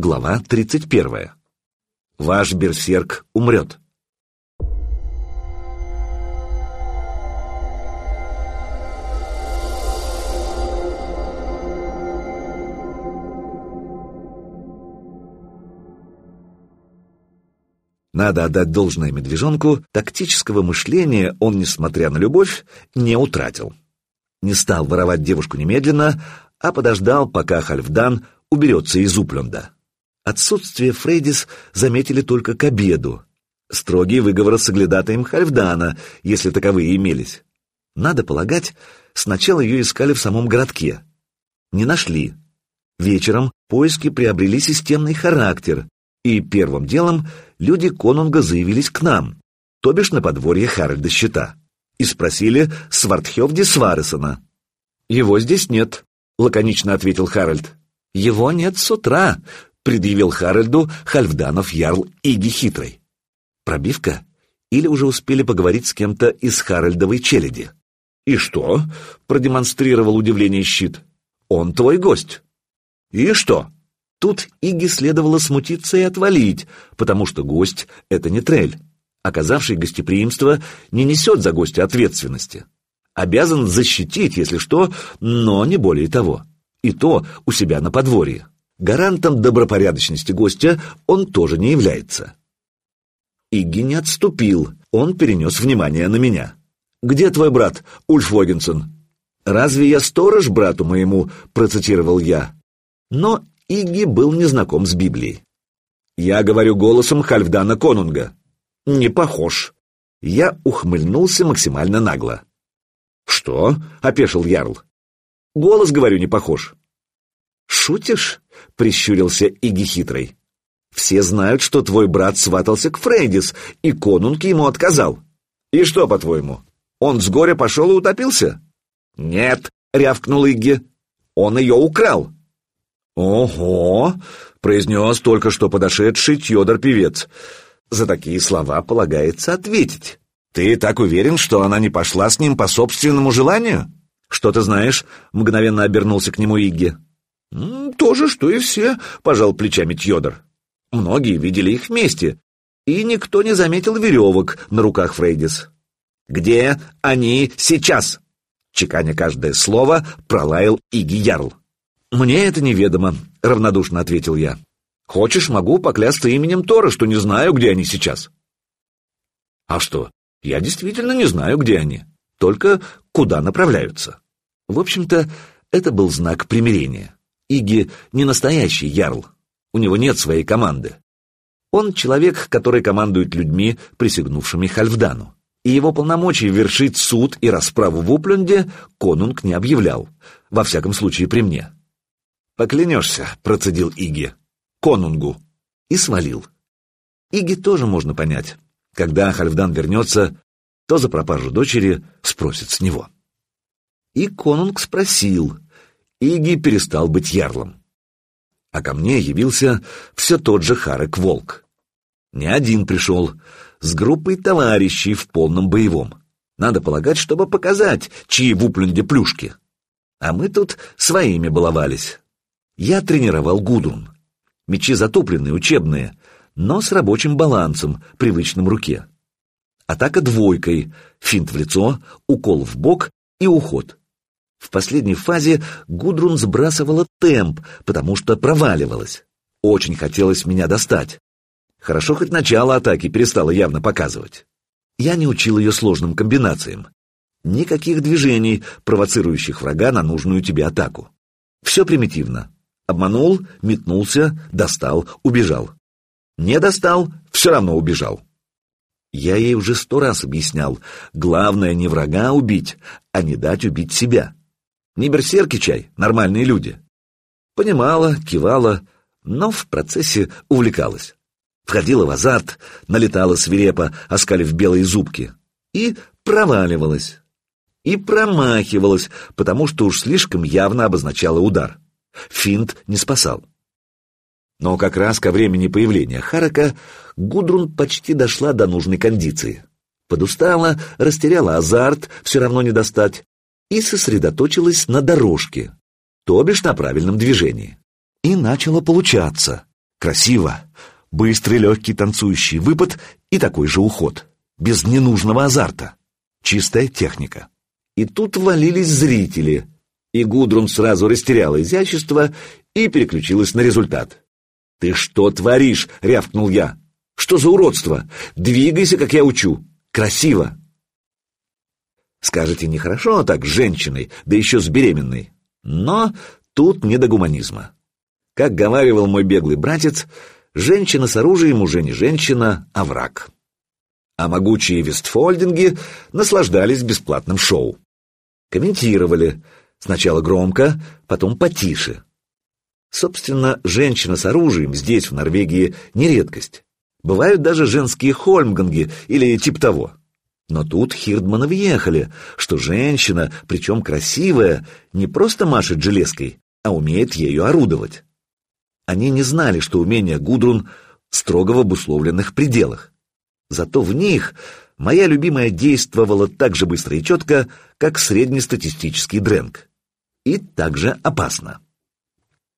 Глава 31. Ваш берсерк умрет. Надо отдать должное медвежонку, тактического мышления он, несмотря на любовь, не утратил. Не стал воровать девушку немедленно, а подождал, пока Хальфдан уберется из Упленда. Отсутствие Фрейдис заметили только к обеду. Строгий выговор с соглядатаем Хальфдана, если таковые имелись. Надо полагать, сначала ее искали в самом городке. Не нашли. Вечером поиски приобрели системный характер, и первым делом люди Конунга заявились к нам, то бишь на подворье Харальда Щита, и спросили Свардхевди Сваресона. «Его здесь нет», — лаконично ответил Харальд. «Его нет с утра», предъявил Харальду Хальфданов Ярл Иги Хитрый. Пробивка? Или уже успели поговорить с кем-то из Харальдовой челяди? «И что?» — продемонстрировал удивление щит. «Он твой гость». «И что?» Тут Иги следовало смутиться и отвалить, потому что гость — это не трель. Оказавший гостеприимство не несет за гостя ответственности. Обязан защитить, если что, но не более того. И то у себя на подворье. Гарантом добропорядочности гостя он тоже не является. Игги не отступил, он перенес внимание на меня. «Где твой брат, Ульф Вогенсен?» «Разве я сторож брату моему?» — процитировал я. Но Игги был незнаком с Библией. Я говорю голосом Хальфдана Конунга. «Не похож». Я ухмыльнулся максимально нагло. «Что?» — опешил Ярл. «Голос, говорю, не похож». «Шутишь?» — прищурился Иги хитрый. «Все знают, что твой брат сватался к Фрейдис, и конунг ему отказал. И что, по-твоему, он с горя пошел и утопился?» «Нет», — рявкнул Игги, — «он ее украл». «Ого!» — произнес только что подошедший Тьодор-певец. «За такие слова полагается ответить. Ты так уверен, что она не пошла с ним по собственному желанию?» «Что ты знаешь?» — мгновенно обернулся к нему Игги. «То же, что и все», — пожал плечами Тьодор. «Многие видели их вместе, и никто не заметил веревок на руках Фрейдис». «Где они сейчас?» Чеканя каждое слово, пролаял Иги Ярл. «Мне это неведомо», — равнодушно ответил я. «Хочешь, могу поклясться именем Тора, что не знаю, где они сейчас». «А что? Я действительно не знаю, где они, только куда направляются». В общем-то, это был знак примирения. Иги не настоящий ярл. У него нет своей команды. Он человек, который командует людьми, присягнувшими Хальфдану. И его полномочий вершить суд и расправу в Упленде конунг не объявлял. Во всяком случае, при мне. «Поклянешься», — процедил Иги. «Конунгу». И свалил. Иги тоже можно понять. Когда Хальфдан вернется, то за пропажу дочери спросит с него. И конунг спросил, Иги перестал быть ярлом. А ко мне явился все тот же Харек Волк. Не один пришел, с группой товарищей в полном боевом. Надо полагать, чтобы показать, чьи в Упленде плюшки. А мы тут своими баловались. Я тренировал Гудрун. Мечи затопленные, учебные, но с рабочим балансом, привычным руке. Атака двойкой, финт в лицо, укол в бок и уход. В последней фазе Гудрун сбрасывала темп, потому что проваливалась. Очень хотелось меня достать. Хорошо, хоть начало атаки перестала явно показывать. Я не учил ее сложным комбинациям. Никаких движений, провоцирующих врага на нужную тебе атаку. Все примитивно. Обманул, метнулся, достал, убежал. Не достал, все равно убежал. Я ей уже сто раз объяснял, главное не врага убить, а не дать убить себя. Не берсерки чай, нормальные люди. Понимала, кивала, но в процессе увлекалась. Входила в азарт, налетала свирепо, оскалив белые зубки. И проваливалась. И промахивалась, потому что уж слишком явно обозначала удар. Финт не спасал. Но как раз ко времени появления Харака Гудрун почти дошла до нужной кондиции. Подустала, растеряла азарт, все равно не достать, и сосредоточилась на дорожке, то бишь на правильном движении. И начало получаться. Красиво. Быстрый, легкий, танцующий выпад и такой же уход. Без ненужного азарта. Чистая техника. И тут валились зрители. И Гудрун сразу растеряла изящество и переключилась на результат. «Ты что творишь?» — рявкнул я. «Что за уродство? Двигайся, как я учу. Красиво!» Скажете, нехорошо так с женщиной, да еще с беременной. Но тут не до гуманизма. Как говаривал мой беглый братец, женщина с оружием уже не женщина, а враг. А могучие вестфольдинги наслаждались бесплатным шоу. Комментировали, сначала громко, потом потише. Собственно, женщина с оружием здесь, в Норвегии, не редкость. Бывают даже женские хольмганги или тип того. Но тут Хирдманы въехали, что женщина, причем красивая, не просто машет железкой, а умеет ею орудовать. Они не знали, что умение Гудрун строго в обусловленных пределах. Зато в них моя любимая действовала так же быстро и четко, как среднестатистический дрэнк. И также опасно.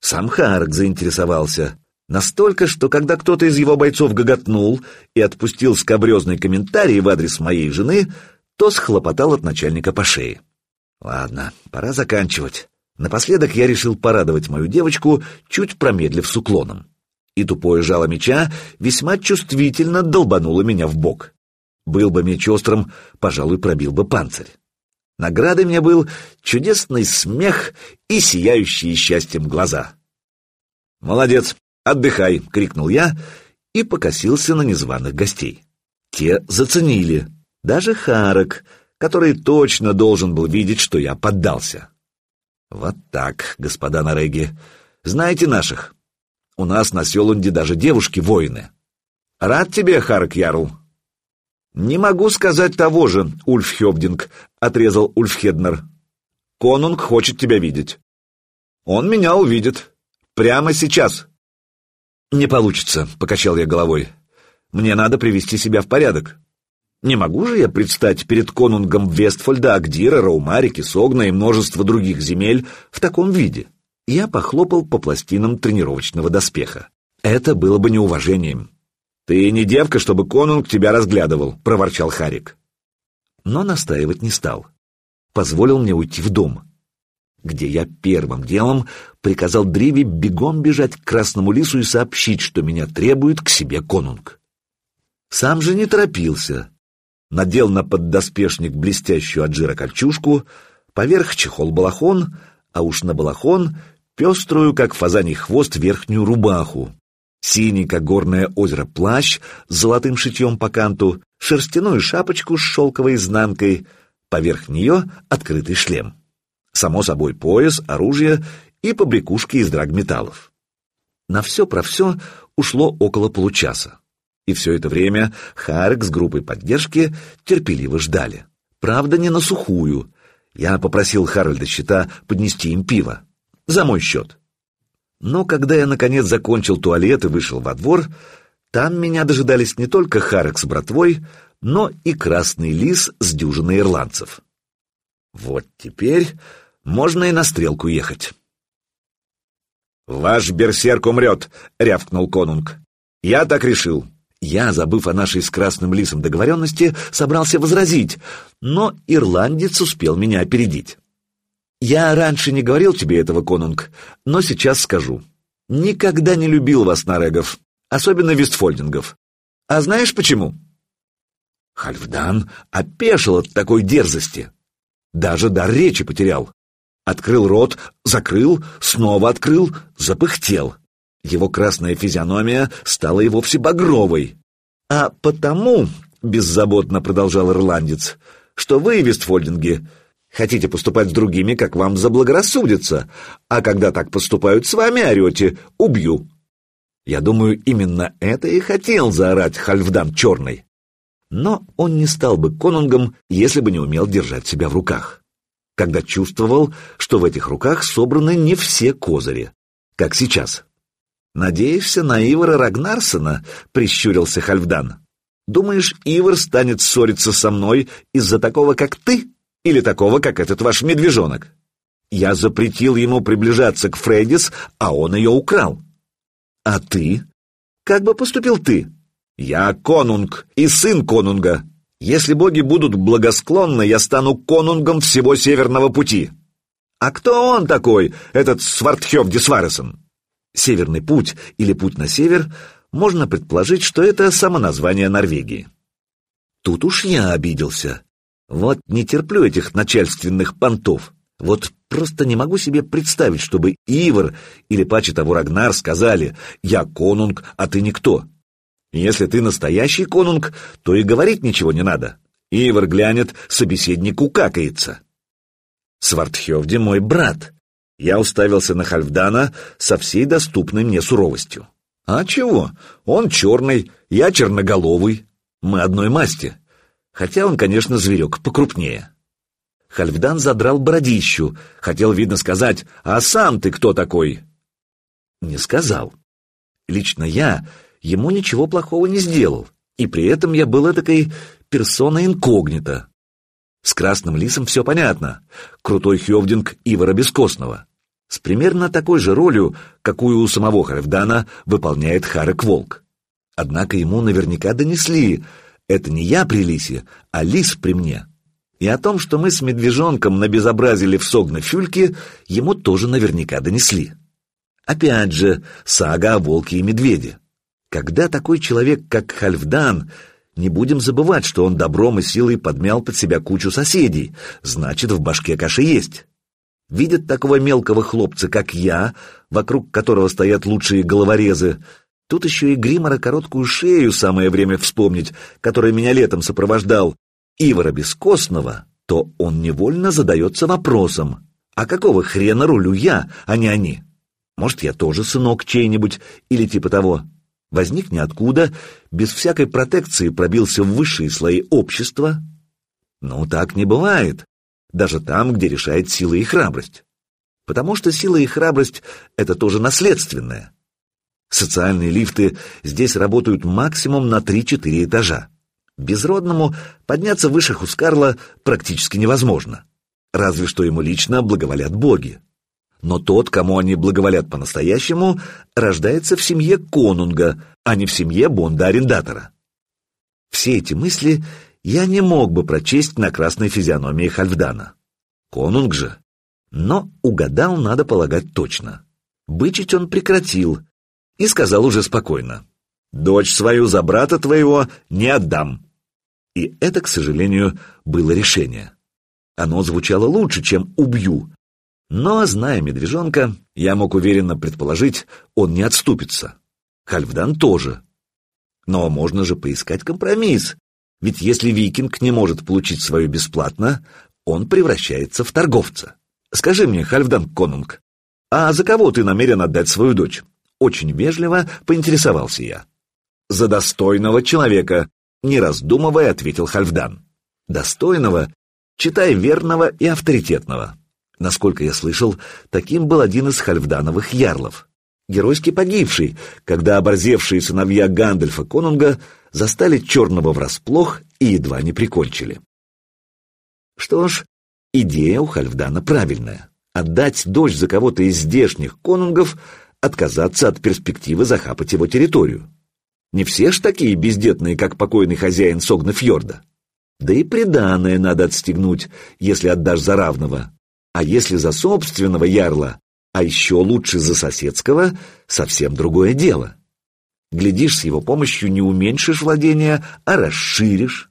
Сам Харк заинтересовался, Настолько, что когда кто-то из его бойцов гоготнул и отпустил скобрезный комментарий в адрес моей жены, то схлопотал от начальника по шее. Ладно, пора заканчивать. Напоследок я решил порадовать мою девочку, чуть промедлив с уклоном. И тупое жало меча весьма чувствительно долбануло меня в бок. Был бы меч острым, пожалуй, пробил бы панцирь. Наградой мне был чудесный смех и сияющие счастьем глаза. «Молодец, «Отдыхай!» — крикнул я и покосился на незваных гостей. Те заценили. Даже Харок, который точно должен был видеть, что я поддался. Вот так, господа Нареги. Знаете наших? У нас на Селунде даже девушки-воины. Рад тебе, Харок Ярл. Не могу сказать того же, Ульф Хёбдинг, отрезал Ульф Хеднер. Конунг хочет тебя видеть. Он меня увидит. Прямо сейчас. «Не получится», — покачал я головой. «Мне надо привести себя в порядок. Не могу же я предстать перед конунгом Вестфольда, Агдира, Раумарики, Согна и множество других земель в таком виде». Я похлопал по пластинам тренировочного доспеха. Это было бы неуважением. «Ты не девка, чтобы конунг тебя разглядывал», — проворчал Харик. Но настаивать не стал. Позволил мне уйти в дом где я первым делом приказал Дриви бегом бежать к Красному Лису и сообщить, что меня требует к себе конунг. Сам же не торопился. Надел на поддоспешник блестящую от жира кольчужку, поверх чехол-балахон, а уж на балахон пеструю, как фазаний хвост, верхнюю рубаху, синий, как горное озеро, плащ с золотым шитьем по канту, шерстяную шапочку с шелковой изнанкой, поверх нее открытый шлем. Само собой пояс, оружие и побрякушки из драгметаллов. На все про все ушло около получаса. И все это время Харек с группой поддержки терпеливо ждали. Правда, не на сухую. Я попросил Харальда Щита поднести им пиво. За мой счет. Но когда я, наконец, закончил туалет и вышел во двор, там меня дожидались не только Харек с братвой, но и Красный Лис с дюжиной ирландцев. Вот теперь можно и на стрелку ехать. «Ваш берсерк умрет!» — рявкнул конунг. «Я так решил». Я, забыв о нашей с Красным Лисом договоренности, собрался возразить, но ирландец успел меня опередить. «Я раньше не говорил тебе этого, конунг, но сейчас скажу. Никогда не любил вас, Нарегов, особенно вестфольдингов. А знаешь почему?» Хальфдан опешил от такой дерзости. Даже дар речи потерял. Открыл рот, закрыл, снова открыл, запыхтел. Его красная физиономия стала и вовсе багровой. «А потому, — беззаботно продолжал ирландец, — что вы, Вестфольдинги, хотите поступать с другими, как вам заблагорассудится, а когда так поступают с вами, орете «убью». Я думаю, именно это и хотел заорать Хальфдан Черный. Но он не стал бы конунгом, если бы не умел держать себя в руках когда чувствовал, что в этих руках собраны не все козыри, как сейчас. «Надеешься на Ивара Рагнарсона?» — прищурился Хальфдан. «Думаешь, Ивар станет ссориться со мной из-за такого, как ты, или такого, как этот ваш медвежонок? Я запретил ему приближаться к Фрейдис, а он ее украл. А ты? Как бы поступил ты? Я конунг и сын конунга. Если боги будут благосклонны, я стану конунгом всего Северного пути. А кто он такой, этот Свартхёв Дисваресон? Северный путь или путь на север, можно предположить, что это самоназвание Норвегии. Тут уж я обиделся. Вот не терплю этих начальственных понтов. Вот просто не могу себе представить, чтобы Ивар или паче того Рагнар сказали «Я конунг, а ты никто». Если ты настоящий конунг, то и говорить ничего не надо. Ивар глянет, собеседник укакается. Свартхевди мой брат. Я уставился на Хальфдана со всей доступной мне суровостью. А чего? Он черный, я черноголовый. Мы одной масти. Хотя он, конечно, зверек покрупнее. Хальфдан задрал бородищу, хотел, видно, сказать, «А сам ты кто такой?» Не сказал. Лично я ему ничего плохого не сделал, и при этом я был этакой персона инкогнита. С Красным Лисом все понятно. Крутой Хевдинг Ивара Бескостного. С примерно такой же ролью, какую у самого Хальфдана выполняет Харек Волк. Однако ему наверняка донесли, это не я при Лисе, а Лис при мне. И о том, что мы с медвежонком набезобразили в Согна-Фюльке, ему тоже наверняка донесли. Опять же, сага о волке и медведе. Когда такой человек, как Хальфдан, не будем забывать, что он добром и силой подмял под себя кучу соседей, значит, в башке каши есть. Видят такого мелкого хлопца, как я, вокруг которого стоят лучшие головорезы, Тут еще и Гримора короткую шею самое время вспомнить, который меня летом сопровождал, Ивара Бескостного, то он невольно задается вопросом, а какого хрена рулю я, а не они? Может, я тоже сынок чей-нибудь или типа того? Возник ниоткуда, без всякой протекции пробился в высшие слои общества? Ну, так не бывает, даже там, где решает сила и храбрость. Потому что сила и храбрость — это тоже наследственное. Социальные лифты здесь работают максимум на 3-4 этажа. Безродному подняться выше Хускарла практически невозможно. Разве что ему лично благоволят боги. Но тот, кому они благоволят по-настоящему, рождается в семье конунга, а не в семье бонда-арендатора. Все эти мысли я не мог бы прочесть на красной физиономии Хальфдана. Конунг же. Но угадал, надо полагать, точно. Бычить он прекратил и сказал уже спокойно. Дочь свою за брата твоего не отдам. И это, к сожалению, было решение. Оно звучало лучше, чем «убью». Но, зная медвежонка, я мог уверенно предположить, он не отступится. Хальфдан тоже. Но можно же поискать компромисс. Ведь если викинг не может получить свое бесплатно, он превращается в торговца. Скажи мне, Хальфдан Конунг, а за кого ты намерен отдать свою дочь? Очень вежливо поинтересовался я. «За достойного человека», — не раздумывая ответил Хальфдан. «Достойного, читай верного и авторитетного». Насколько я слышал, таким был один из хальфдановых ярлов. Геройски погибший, когда оборзевшие сыновья Гандальфа Конунга застали черного врасплох и едва не прикончили. Что ж, идея у Хальфдана правильная. Отдать дочь за кого-то из здешних конунгов отказаться от перспективы захапать его территорию. Не все ж такие бездетные, как покойный хозяин Согнафьорда. Да и приданное надо отстегнуть, если отдашь за равного. А если за собственного ярла, а еще лучше за соседского, совсем другое дело. Глядишь, с его помощью не уменьшишь владения, а расширишь.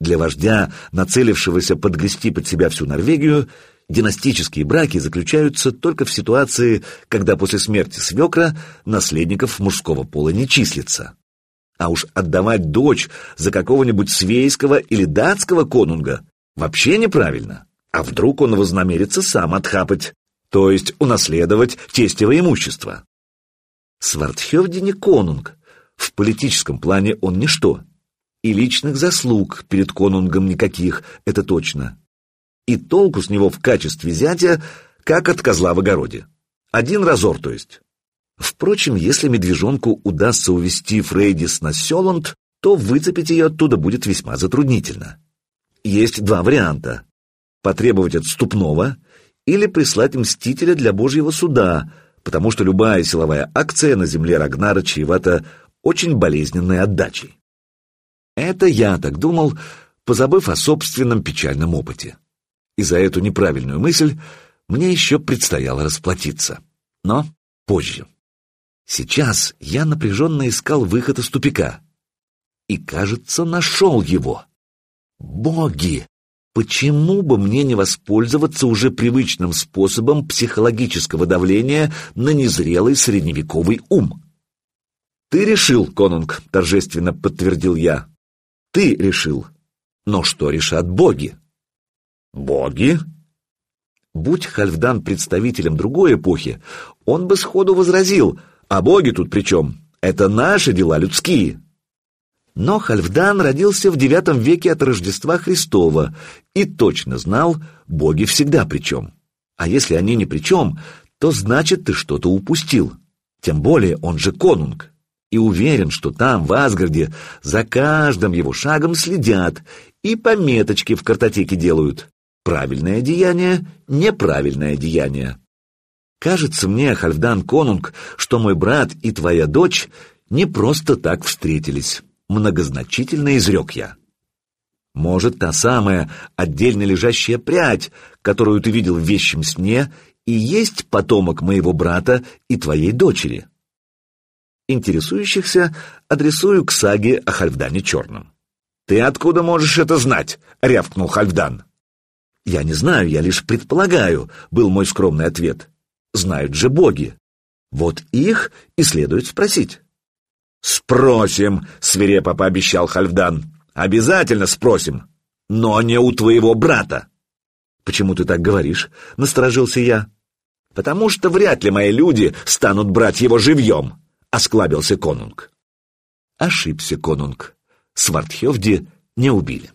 Для вождя, нацелившегося подгрести под себя всю Норвегию, Династические браки заключаются только в ситуации, когда после смерти свекра наследников мужского пола не числится. А уж отдавать дочь за какого-нибудь свейского или датского конунга вообще неправильно. А вдруг он вознамерится сам отхапать, то есть унаследовать тестевое имущество? Свардхевди не конунг. В политическом плане он ничто. И личных заслуг перед конунгом никаких, это точно и толку с него в качестве зятя, как от козла в огороде. Один разор, то есть. Впрочем, если медвежонку удастся увести Фрейдис на Селанд, то выцепить ее оттуда будет весьма затруднительно. Есть два варианта. Потребовать отступного или прислать мстителя для Божьего суда, потому что любая силовая акция на земле Рагнара чревата очень болезненной отдачей. Это я так думал, позабыв о собственном печальном опыте. И за эту неправильную мысль мне еще предстояло расплатиться. Но позже. Сейчас я напряженно искал выход из тупика. И, кажется, нашел его. Боги! Почему бы мне не воспользоваться уже привычным способом психологического давления на незрелый средневековый ум? «Ты решил, конунг», — торжественно подтвердил я. «Ты решил. Но что решат боги?» «Боги?» Будь Хальфдан представителем другой эпохи, он бы сходу возразил, а боги тут при чем? Это наши дела людские. Но Хальфдан родился в IX веке от Рождества Христова и точно знал, боги всегда при чем. А если они ни при чем, то значит ты что-то упустил. Тем более он же конунг. И уверен, что там, в Асгарде, за каждым его шагом следят и пометочки в картотеке делают. Правильное деяние, неправильное деяние. Кажется мне, Хальфдан Конунг, что мой брат и твоя дочь не просто так встретились. Многозначительно изрек я. Может, та самая отдельно лежащая прядь, которую ты видел в вещем сне, и есть потомок моего брата и твоей дочери. Интересующихся адресую к саге о Хальфдане Черном. «Ты откуда можешь это знать?» — рявкнул Хальфдан. «Я не знаю, я лишь предполагаю», — был мой скромный ответ. «Знают же боги. Вот их и следует спросить». «Спросим», — свирепо пообещал Хальфдан. «Обязательно спросим, но не у твоего брата». «Почему ты так говоришь?» — насторожился я. «Потому что вряд ли мои люди станут брать его живьем», — осклабился конунг. Ошибся конунг. Свардхевди не убили.